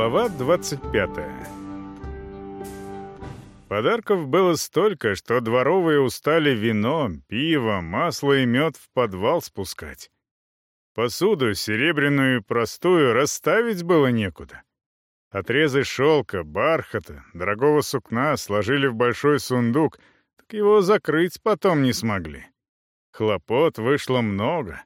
Глава 25 Подарков было столько, что дворовые устали вино, пиво, масло и мед в подвал спускать. Посуду, серебряную и простую, расставить было некуда. Отрезы шелка, бархата, дорогого сукна сложили в большой сундук, так его закрыть потом не смогли. Хлопот вышло много.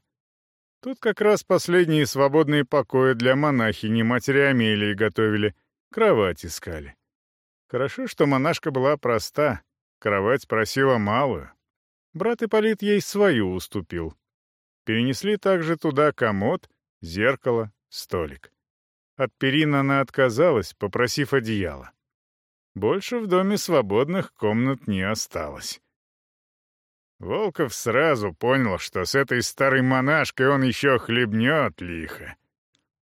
Тут как раз последние свободные покои для монахини матери Амелии готовили, кровать искали. Хорошо, что монашка была проста, кровать просила малую. Брат Ипполит ей свою уступил. Перенесли также туда комод, зеркало, столик. От перин она отказалась, попросив одеяло. Больше в доме свободных комнат не осталось. Волков сразу понял, что с этой старой монашкой он еще хлебнет лихо.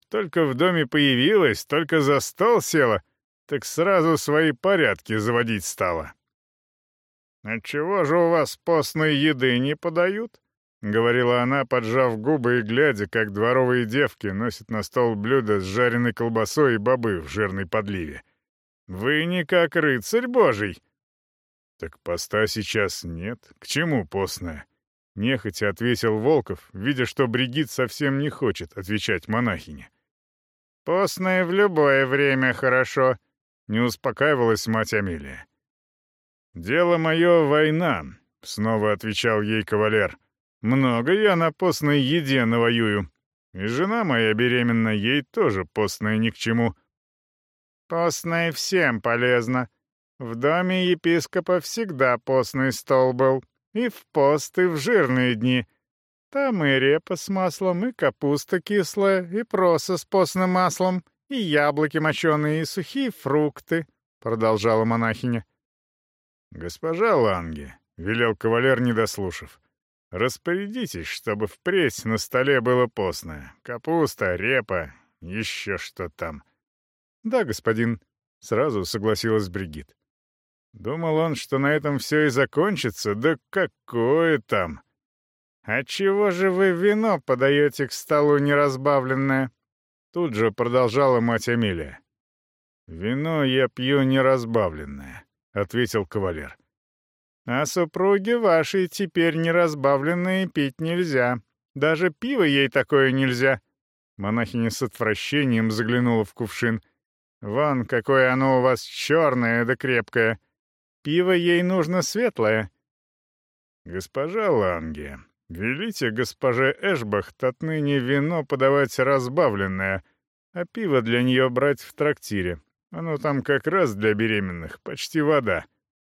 Только в доме появилась, только за стол села, так сразу свои порядки заводить стала. «Отчего же у вас постной еды не подают?» — говорила она, поджав губы и глядя, как дворовые девки носят на стол блюда с жареной колбасой и бобы в жирной подливе. «Вы не как рыцарь божий!» «Так поста сейчас нет. К чему постная?» Нехотя ответил Волков, видя, что Бригит совсем не хочет отвечать монахине. «Постная в любое время хорошо», — не успокаивалась мать Амелия. «Дело мое — война», — снова отвечал ей кавалер. Много я на постной еде навоюю. И жена моя беременна, ей тоже постная ни к чему. Постная всем полезно. В доме епископа всегда постный стол был. И в пост, и в жирные дни. Там и репа с маслом, и капуста кислая, и проса с постным маслом, и яблоки моченые, и сухие фрукты, — продолжала монахиня. «Госпожа Ланге», — велел кавалер, не дослушав, — Распорядитесь, чтобы впредь на столе было постное. Капуста, репа, еще что там. Да, господин, сразу согласилась Бригит. Думал он, что на этом все и закончится, да какое там. «А чего же вы вино подаете к столу неразбавленное?» Тут же продолжала мать Эмилия. «Вино я пью неразбавленное», — ответил кавалер. А супруге вашей теперь неразбавленные пить нельзя. Даже пиво ей такое нельзя». Монахиня с отвращением заглянула в кувшин. «Вон, какое оно у вас черное да крепкое. Пиво ей нужно светлое». «Госпожа Ланге, велите госпоже Эшбахт отныне вино подавать разбавленное, а пиво для нее брать в трактире. Оно там как раз для беременных, почти вода».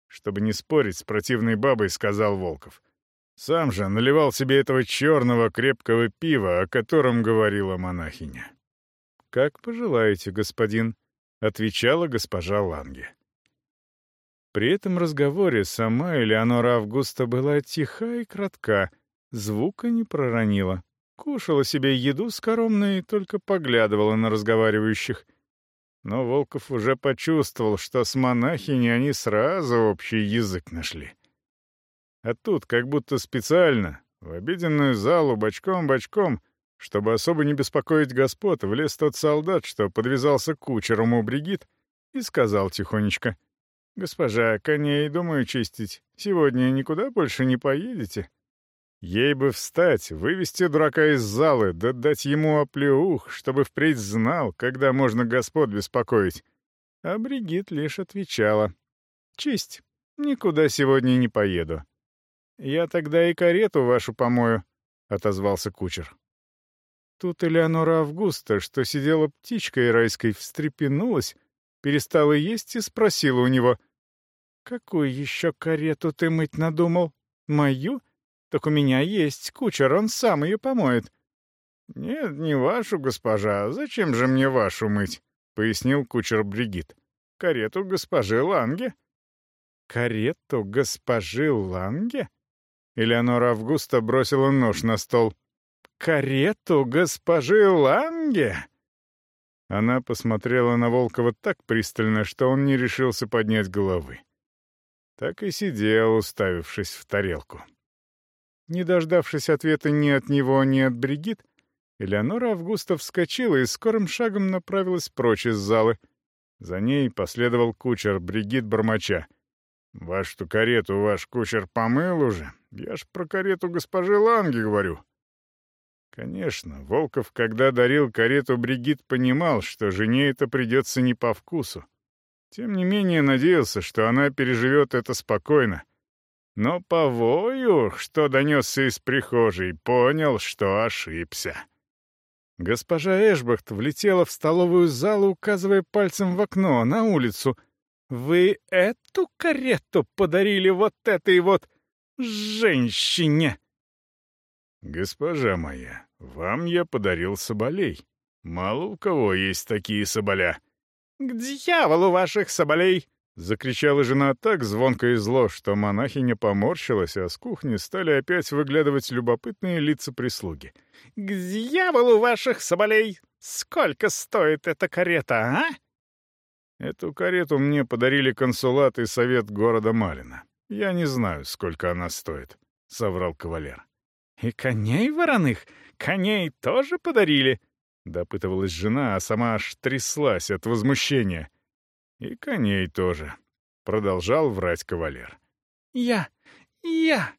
Чтобы не спорить с противной бабой, сказал Волков. Сам же наливал себе этого черного крепкого пива, о котором говорила монахиня. «Как пожелаете, господин», — отвечала госпожа Ланге. При этом разговоре сама Элеонора Августа была тиха и кратка, звука не проронила. Кушала себе еду скоромную и только поглядывала на разговаривающих — но Волков уже почувствовал, что с монахиней они сразу общий язык нашли. А тут, как будто специально, в обеденную залу бочком-бочком, чтобы особо не беспокоить господ, влез тот солдат, что подвязался кучером у Бригит, и сказал тихонечко, «Госпожа, коней, думаю, чистить. Сегодня никуда больше не поедете?» Ей бы встать, вывести дурака из залы, да дать ему оплеух, чтобы впредь знал, когда можно господ беспокоить. А Бригит лишь отвечала. «Чисть, никуда сегодня не поеду». «Я тогда и карету вашу помою», — отозвался кучер. Тут Элеонора Августа, что сидела птичкой райской, встрепенулась, перестала есть и спросила у него, «Какую еще карету ты мыть надумал? Мою?» «Так у меня есть кучер, он сам ее помоет». «Нет, не вашу, госпожа. Зачем же мне вашу мыть?» — пояснил кучер Бригит. «Карету госпожи Ланге». «Карету госпожи Ланге?» Элеонора Августа бросила нож на стол. «Карету госпожи Ланге?» Она посмотрела на Волкова так пристально, что он не решился поднять головы. Так и сидел, уставившись в тарелку. Не дождавшись ответа ни от него, ни от Бригит, Элеонора Августа вскочила и скорым шагом направилась прочь из залы. За ней последовал кучер Бригит Бормача. «Вашу карету ваш кучер помыл уже? Я ж про карету госпожи Ланги говорю». Конечно, Волков, когда дарил карету Бригит, понимал, что жене это придется не по вкусу. Тем не менее, надеялся, что она переживет это спокойно. Но по вою, что донесся из прихожей, понял, что ошибся. Госпожа Эшбахт влетела в столовую залу, указывая пальцем в окно, на улицу. «Вы эту карету подарили вот этой вот женщине!» «Госпожа моя, вам я подарил соболей. Мало у кого есть такие соболя». «К дьяволу ваших соболей!» — закричала жена так звонко и зло, что монахиня поморщилась, а с кухни стали опять выглядывать любопытные лица прислуги. «К дьяволу ваших соболей! Сколько стоит эта карета, а?» Эту карету мне подарили консулат и совет города Малина. Я не знаю, сколько она стоит, — соврал кавалер. «И коней вороных? Коней тоже подарили?» — допытывалась жена, а сама аж тряслась от возмущения. «И коней тоже», — продолжал врать кавалер. «Я! Я!»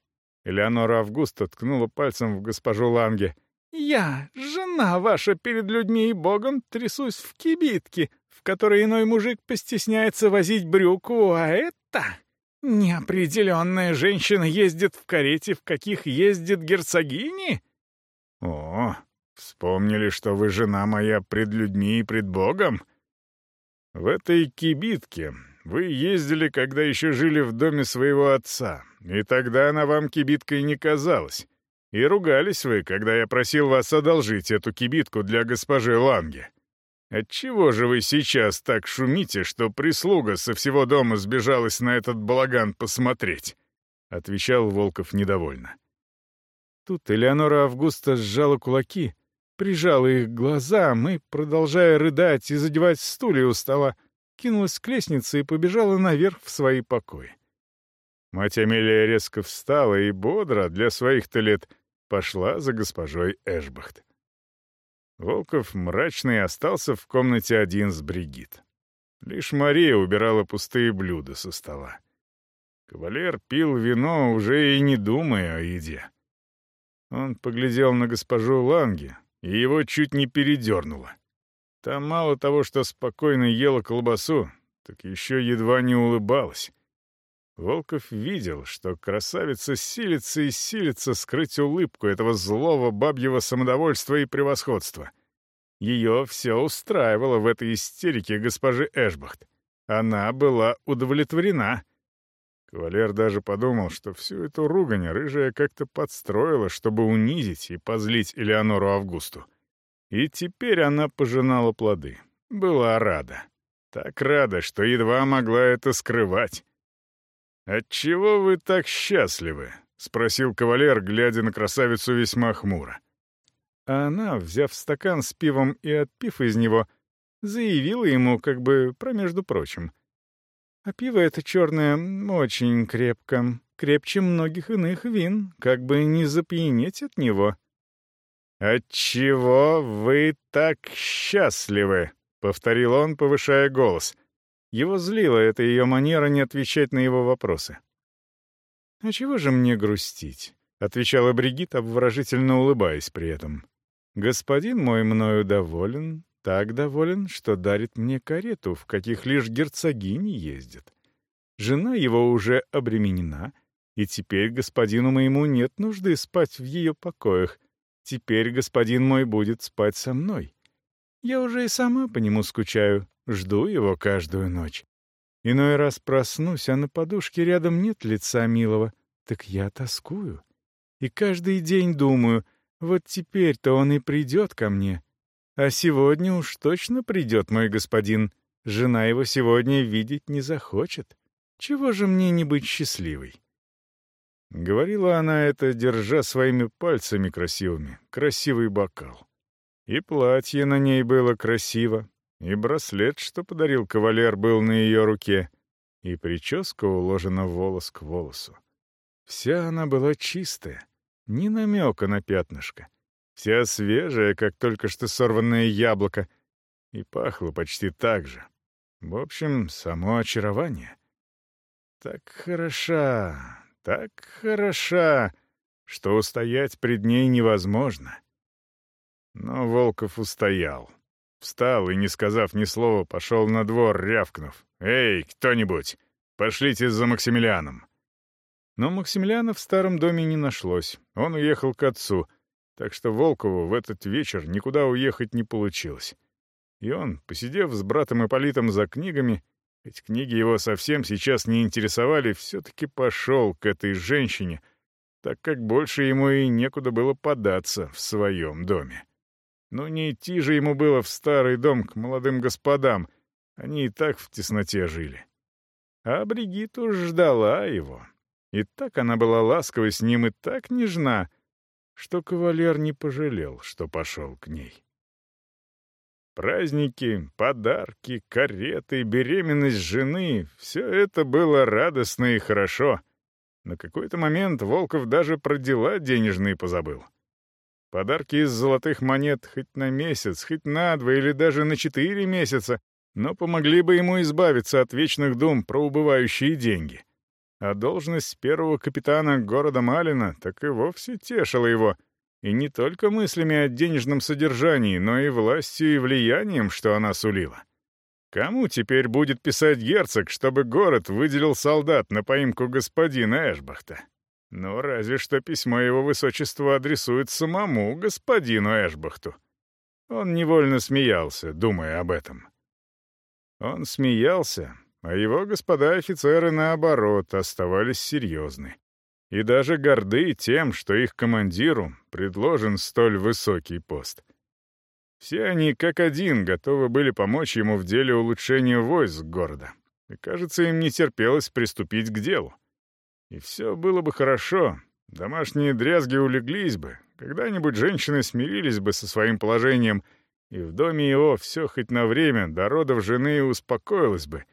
Элеонора Августа ткнула пальцем в госпожу Ланге. «Я, жена ваша перед людьми и богом, трясусь в кибитке, в которой иной мужик постесняется возить брюку, а это...» «Неопределенная женщина ездит в карете, в каких ездит герцогини?» «О, вспомнили, что вы жена моя пред людьми и пред Богом?» «В этой кибитке вы ездили, когда еще жили в доме своего отца, и тогда она вам кибиткой не казалась. И ругались вы, когда я просил вас одолжить эту кибитку для госпожи Ланге. Отчего же вы сейчас так шумите, что прислуга со всего дома сбежалась на этот балаган посмотреть?» — отвечал Волков недовольно. Тут Элеонора Августа сжала кулаки, прижала их к глазам и, продолжая рыдать и задевать стулья у стола, кинулась к лестнице и побежала наверх в свои покои. Мать Амелия резко встала и бодро, для своих-то лет, пошла за госпожой Эшбахт. Волков мрачный остался в комнате один с Бригит. Лишь Мария убирала пустые блюда со стола. Кавалер пил вино, уже и не думая о еде. Он поглядел на госпожу Ланге, и его чуть не передернуло. Там мало того, что спокойно ела колбасу, так еще едва не улыбалась. Волков видел, что красавица силится и силится скрыть улыбку этого злого бабьего самодовольства и превосходства. Ее все устраивало в этой истерике госпожи Эшбахт. Она была удовлетворена. Кавалер даже подумал, что всю эту ругань рыжая как-то подстроила, чтобы унизить и позлить Элеонору Августу. И теперь она пожинала плоды. Была рада. Так рада, что едва могла это скрывать. «Отчего вы так счастливы?» — спросил кавалер, глядя на красавицу весьма хмуро. А она, взяв стакан с пивом и отпив из него, заявила ему, как бы промежду прочим. «А пиво это черное очень крепко, крепче многих иных вин, как бы не запьянеть от него». «Отчего вы так счастливы?» — повторил он, повышая голос. Его злила эта ее манера не отвечать на его вопросы. «А чего же мне грустить?» — отвечала Бригит, обворожительно улыбаясь при этом. «Господин мой мною доволен, так доволен, что дарит мне карету, в каких лишь герцогини ездят. Жена его уже обременена, и теперь господину моему нет нужды спать в ее покоях. Теперь господин мой будет спать со мной. Я уже и сама по нему скучаю, Жду его каждую ночь. Иной раз проснусь, а на подушке рядом нет лица милого. Так я тоскую. И каждый день думаю, вот теперь-то он и придет ко мне. А сегодня уж точно придет мой господин. Жена его сегодня видеть не захочет. Чего же мне не быть счастливой? Говорила она это, держа своими пальцами красивыми, красивый бокал. И платье на ней было красиво, и браслет, что подарил кавалер, был на ее руке, и прическа уложена волос к волосу. Вся она была чистая, ни намека на пятнышко. Вся свежая, как только что сорванное яблоко, и пахло почти так же. В общем, само очарование. Так хороша, так хороша, что устоять пред ней невозможно. Но Волков устоял. Встал и, не сказав ни слова, пошел на двор, рявкнув. «Эй, кто-нибудь, пошлите за Максимилианом!» Но Максимилиана в старом доме не нашлось. Он уехал к отцу, так что Волкову в этот вечер никуда уехать не получилось. И он, посидев с братом Ипполитом за книгами, ведь книги его совсем сейчас не интересовали, все-таки пошел к этой женщине, так как больше ему и некуда было податься в своем доме. Но не идти же ему было в старый дом к молодым господам, они и так в тесноте жили. А Бригит уж ждала его, и так она была ласкова с ним и так нежна, что кавалер не пожалел, что пошел к ней. Праздники, подарки, кареты, беременность жены — все это было радостно и хорошо. На какой-то момент Волков даже про дела денежные позабыл. Подарки из золотых монет хоть на месяц, хоть на два или даже на четыре месяца, но помогли бы ему избавиться от вечных дум про убывающие деньги. А должность первого капитана города Малина так и вовсе тешила его, и не только мыслями о денежном содержании, но и властью и влиянием, что она сулила. Кому теперь будет писать герцог, чтобы город выделил солдат на поимку господина Эшбахта? Ну, разве что письмо его высочества адресует самому господину Эшбахту. Он невольно смеялся, думая об этом. Он смеялся, а его господа офицеры, наоборот, оставались серьезны. И даже горды тем, что их командиру предложен столь высокий пост. Все они, как один, готовы были помочь ему в деле улучшения войск города. И, кажется, им не терпелось приступить к делу. И все было бы хорошо, домашние дрязги улеглись бы, когда-нибудь женщины смирились бы со своим положением, и в доме его все хоть на время до родов жены успокоилось бы —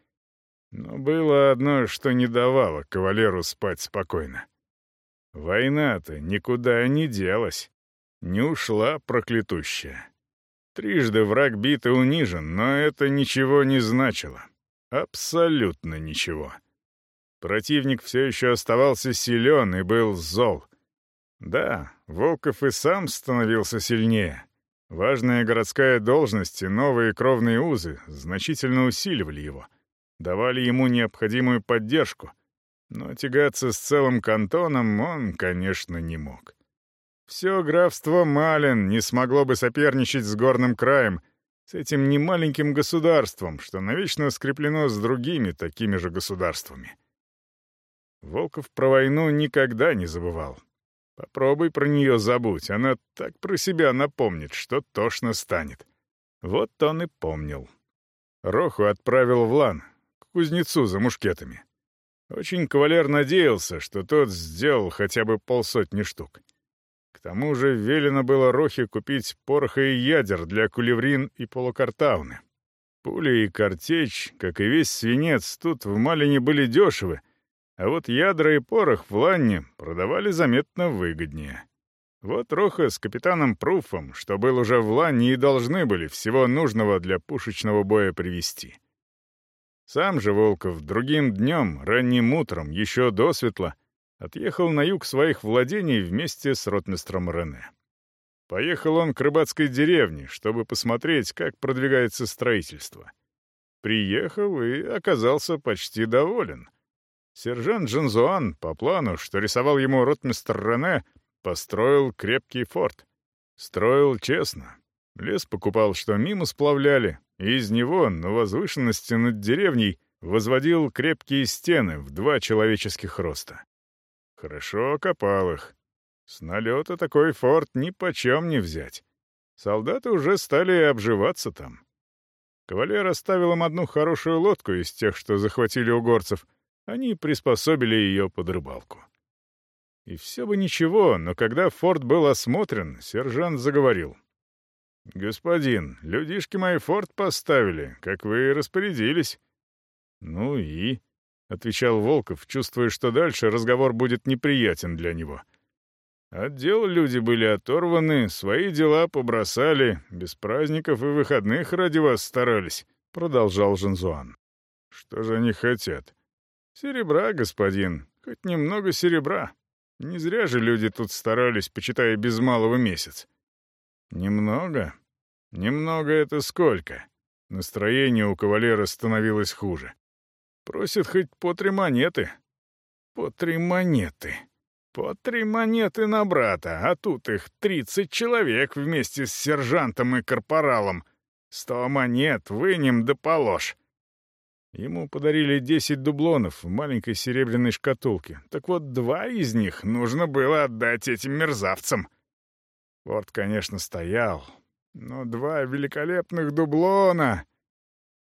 но было одно, что не давало кавалеру спать спокойно. Война-то никуда не делась, не ушла проклятущая. Трижды враг бит и унижен, но это ничего не значило. Абсолютно ничего. Противник все еще оставался силен и был зол. Да, Волков и сам становился сильнее. Важная городская должность и новые кровные узы значительно усиливали его — давали ему необходимую поддержку, но тягаться с целым кантоном он, конечно, не мог. Все графство Малин не смогло бы соперничать с горным краем, с этим немаленьким государством, что навечно скреплено с другими такими же государствами. Волков про войну никогда не забывал. Попробуй про нее забудь, она так про себя напомнит, что тошно станет. Вот он и помнил. Роху отправил в Лан, кузнецу за мушкетами. Очень кавалер надеялся, что тот сделал хотя бы полсотни штук. К тому же велено было Рохе купить пороха и ядер для кулеврин и полукартауны. Пули и картечь, как и весь свинец, тут в Малине были дешевы, а вот ядра и порох в Ланне продавали заметно выгоднее. Вот Роха с капитаном Пруфом, что был уже в Ланне, и должны были всего нужного для пушечного боя привезти. Сам же Волков другим днем, ранним утром, еще досветло, отъехал на юг своих владений вместе с ротмистром Рене. Поехал он к рыбацкой деревне, чтобы посмотреть, как продвигается строительство. Приехал и оказался почти доволен. Сержант Джанзуан, по плану, что рисовал ему ротмистр Рене, построил крепкий форт. Строил честно. Лес покупал, что мимо сплавляли, из него на возвышенности над деревней возводил крепкие стены в два человеческих роста. Хорошо копал их. С налета такой форт ни почем не взять. Солдаты уже стали обживаться там. Кавалер оставил им одну хорошую лодку из тех, что захватили у горцев. Они приспособили ее под рыбалку. И все бы ничего, но когда форт был осмотрен, сержант заговорил. «Господин, людишки мои форт поставили, как вы и распорядились». «Ну и...» — отвечал Волков, чувствуя, что дальше разговор будет неприятен для него. От дел люди были оторваны, свои дела побросали, без праздников и выходных ради вас старались», — продолжал Жанзуан. «Что же они хотят?» «Серебра, господин, хоть немного серебра. Не зря же люди тут старались, почитая без малого месяц». «Немного? Немного это сколько?» Настроение у кавалера становилось хуже. «Просит хоть по три монеты». «По три монеты», по три монеты на брата, а тут их тридцать человек вместе с сержантом и корпоралом. Сто монет вынем да положь. Ему подарили десять дублонов в маленькой серебряной шкатулке. Так вот, два из них нужно было отдать этим мерзавцам. Форд, конечно, стоял, но два великолепных дублона...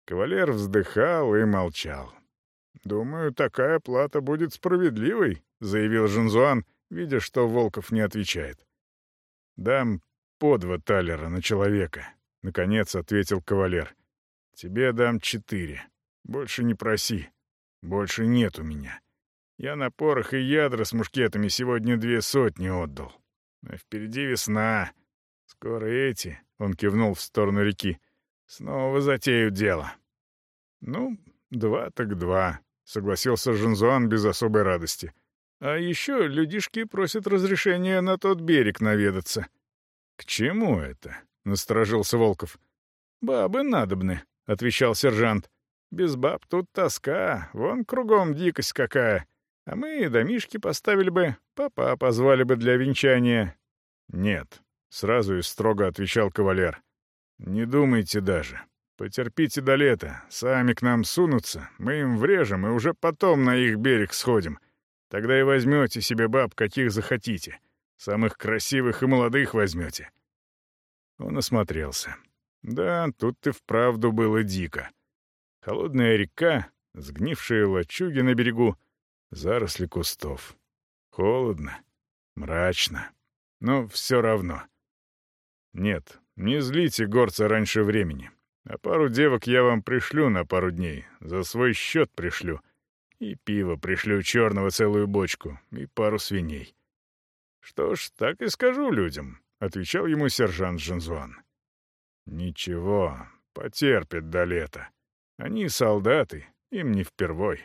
Кавалер вздыхал и молчал. «Думаю, такая плата будет справедливой», — заявил Жунзуан, видя, что Волков не отвечает. «Дам по два талера на человека», — наконец ответил кавалер. «Тебе дам четыре. Больше не проси. Больше нет у меня. Я на порох и ядра с мушкетами сегодня две сотни отдал. А впереди весна. Скоро эти, — он кивнул в сторону реки, — снова затеют дело. Ну, два так два, — согласился Жунзуан без особой радости. А еще людишки просят разрешения на тот берег наведаться. «К чему это?» — насторожился Волков. «Бабы надобны», — отвечал сержант. «Без баб тут тоска, вон кругом дикость какая. А мы домишки поставили бы, папа позвали бы для венчания». «Нет», — сразу и строго отвечал кавалер. «Не думайте даже. Потерпите до лета. Сами к нам сунутся, мы им врежем и уже потом на их берег сходим. Тогда и возьмете себе баб, каких захотите. Самых красивых и молодых возьмете». Он осмотрелся. Да, тут и вправду было дико. Холодная река, сгнившие лачуги на берегу, заросли кустов. Холодно, мрачно, но все равно. Нет, не злите горца раньше времени. А пару девок я вам пришлю на пару дней, за свой счет пришлю — и пиво пришлю черного целую бочку, и пару свиней. «Что ж, так и скажу людям», — отвечал ему сержант Жанзуан. «Ничего, потерпят до лета. Они солдаты, им не впервой».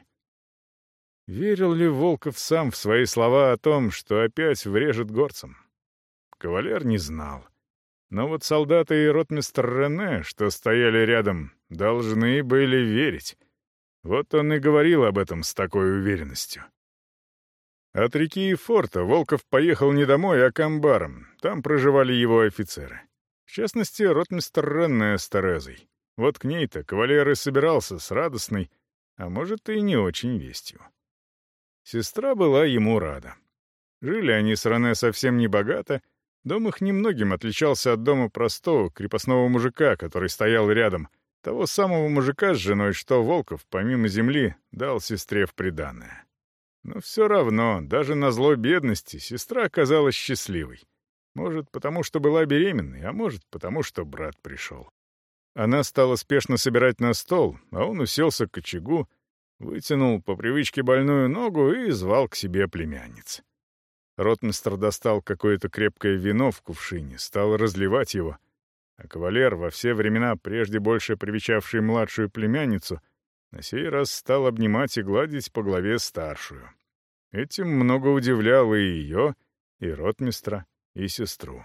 Верил ли Волков сам в свои слова о том, что опять врежет горцам? Кавалер не знал. Но вот солдаты и ротмистр Рене, что стояли рядом, должны были верить. Вот он и говорил об этом с такой уверенностью. От реки и форта Волков поехал не домой, а к амбарам. Там проживали его офицеры. В частности, ротмистр Ренная с Терезой. Вот к ней-то кавалер и собирался с радостной, а может и не очень вестью. Сестра была ему рада. Жили они с Рене совсем не богато, дом их немногим отличался от дома простого крепостного мужика, который стоял рядом, того самого мужика с женой, что Волков, помимо земли, дал сестре в приданое. Но все равно, даже на зло бедности, сестра оказалась счастливой. Может, потому что была беременной, а может, потому что брат пришел. Она стала спешно собирать на стол, а он уселся к очагу, вытянул по привычке больную ногу и звал к себе племянниц. Ротмистр достал какое-то крепкое вино в кувшине, стал разливать его, а кавалер, во все времена прежде больше привечавший младшую племянницу, на сей раз стал обнимать и гладить по голове старшую. Этим много удивляло и ее, и ротмистра, и сестру.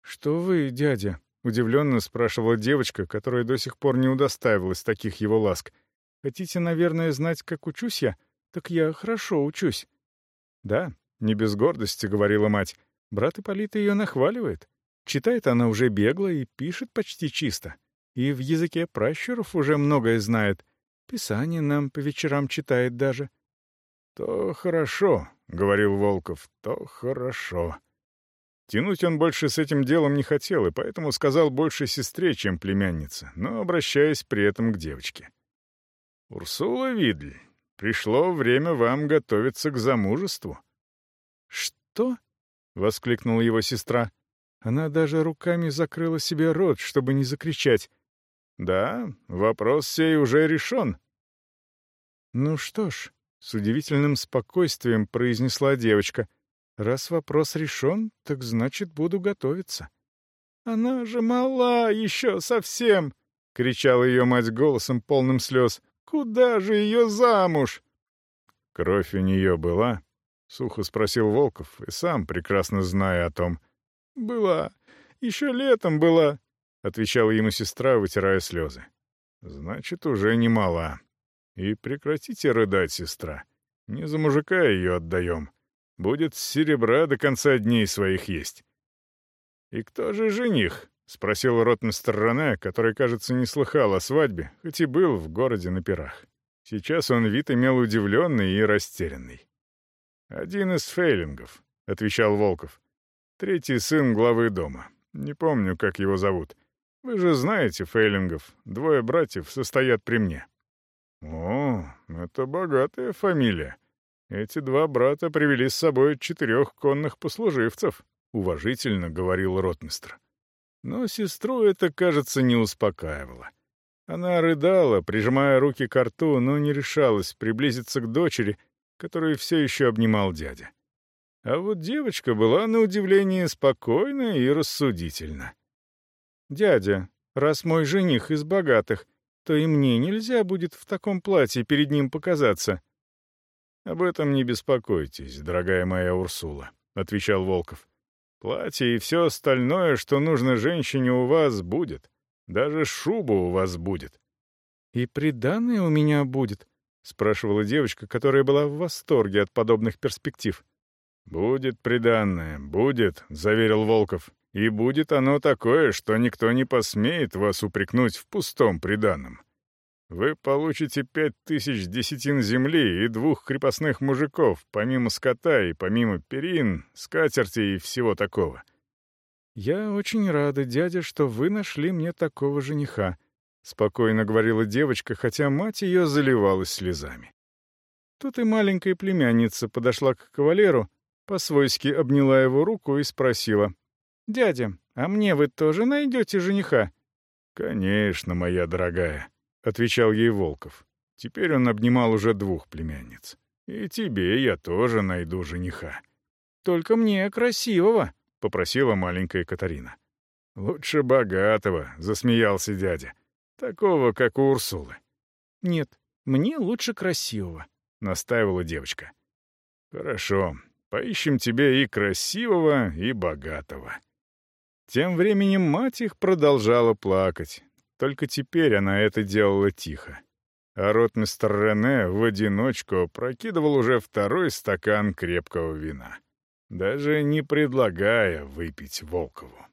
«Что вы, дядя?» — удивленно спрашивала девочка, которая до сих пор не удостаивалась таких его ласк. «Хотите, наверное, знать, как учусь я? Так я хорошо учусь». «Да», — не без гордости говорила мать, — брат Ипполит ее нахваливает. Читает она уже бегло и пишет почти чисто. И в языке пращуров уже многое знает. Писание нам по вечерам читает даже. «То хорошо», — говорил Волков, — «то хорошо». Тянуть он больше с этим делом не хотел, и поэтому сказал больше сестре, чем племяннице, но обращаясь при этом к девочке. «Урсула Видль, пришло время вам готовиться к замужеству». «Что?» — воскликнула его сестра. Она даже руками закрыла себе рот, чтобы не закричать. «Да, вопрос сей уже решен». «Ну что ж», — с удивительным спокойствием произнесла девочка, Раз вопрос решен, так значит, буду готовиться. Она же мала еще совсем, — кричала ее мать голосом, полным слез. «Куда же ее замуж?» «Кровь у нее была?» — сухо спросил Волков, и сам, прекрасно зная о том. «Была. Еще летом была», — отвечала ему сестра, вытирая слезы. «Значит, уже не мала. И прекратите рыдать, сестра. Не за мужика ее отдаем. Будет серебра до конца дней своих есть». «И кто же жених?» — спросил ротмистр Рене, который, кажется, не слыхал о свадьбе, хоть и был в городе на пирах. Сейчас он вид имел удивленный и растерянный. «Один из фейлингов», — отвечал Волков. «Третий сын главы дома. Не помню, как его зовут. Вы же знаете фейлингов. Двое братьев состоят при мне». «О, это богатая фамилия. Эти два брата привели с собой четырех конных послуживцев», — уважительно говорил ротмистр. Но сестру это, кажется, не успокаивало. Она рыдала, прижимая руки к рту, но не решалась приблизиться к дочери, которую все еще обнимал дядя. А вот девочка была, на удивление, спокойна и рассудительна. «Дядя, раз мой жених из богатых, то и мне нельзя будет в таком платье перед ним показаться». «Об этом не беспокойтесь, дорогая моя Урсула», — отвечал Волков. Платье и все остальное, что нужно женщине, у вас будет. Даже шуба у вас будет. «И приданное у меня будет?» — спрашивала девочка, которая была в восторге от подобных перспектив. «Будет приданное, будет», — заверил Волков. «И будет оно такое, что никто не посмеет вас упрекнуть в пустом приданном. Вы получите пять тысяч десятин земли и двух крепостных мужиков, помимо скота и помимо перин, скатерти и всего такого. «Я очень рада, дядя, что вы нашли мне такого жениха», — спокойно говорила девочка, хотя мать ее заливалась слезами. Тут и маленькая племянница подошла к кавалеру, по-свойски обняла его руку и спросила. «Дядя, а мне вы тоже найдете жениха?» «Конечно, моя дорогая», — отвечал ей Волков. Теперь он обнимал уже двух племянниц. «И тебе я тоже найду жениха». «Только мне красивого», — попросила маленькая Катарина. «Лучше богатого», — засмеялся дядя. «Такого, как у Урсулы». «Нет, мне лучше красивого», — настаивала девочка. «Хорошо, поищем тебе и красивого, и богатого». Тем временем мать их продолжала плакать, только теперь она это делала тихо. А ротмистер Рене в одиночку прокидывал уже второй стакан крепкого вина, даже не предлагая выпить Волкову.